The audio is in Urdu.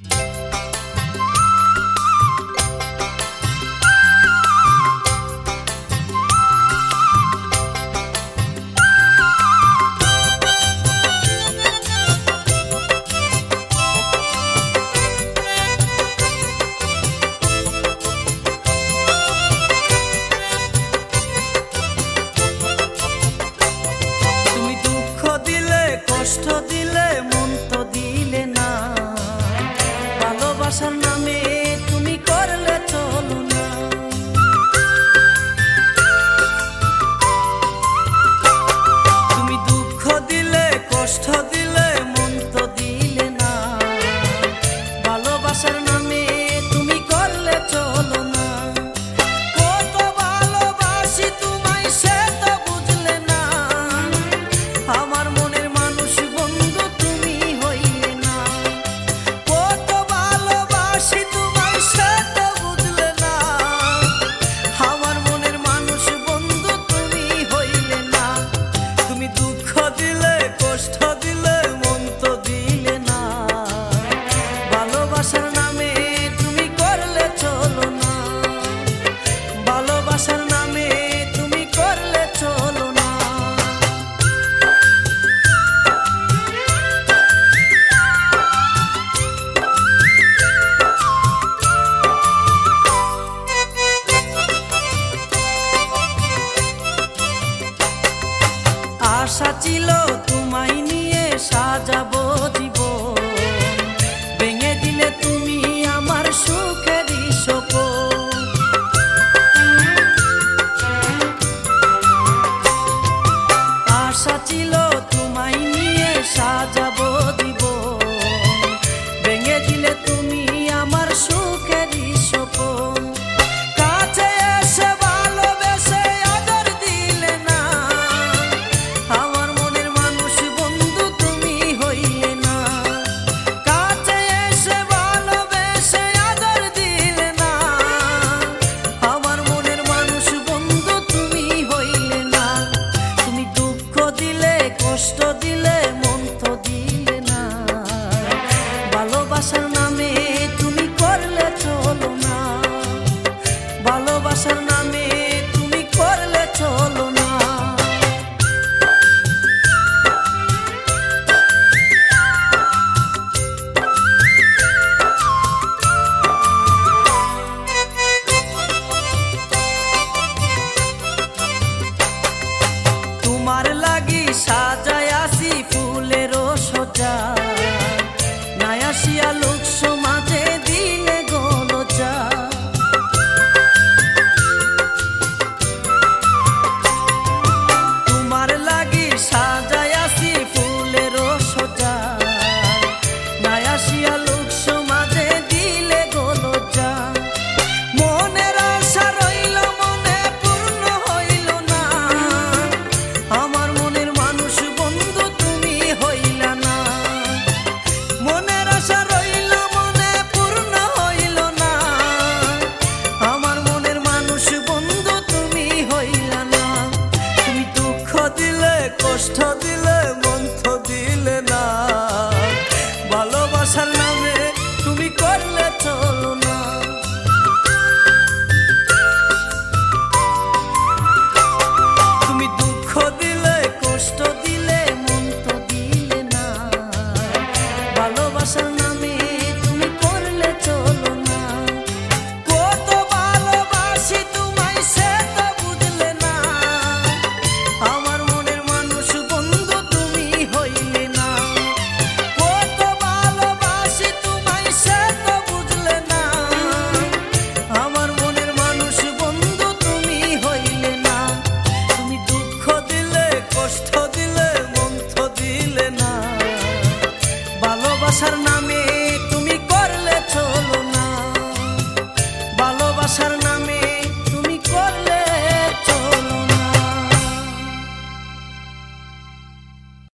تم دکھ دلے کش دلے سنا پر سچی لا جگے دل تما سوکھی ل پسند چل تم دل کش دن دل بسا سرنا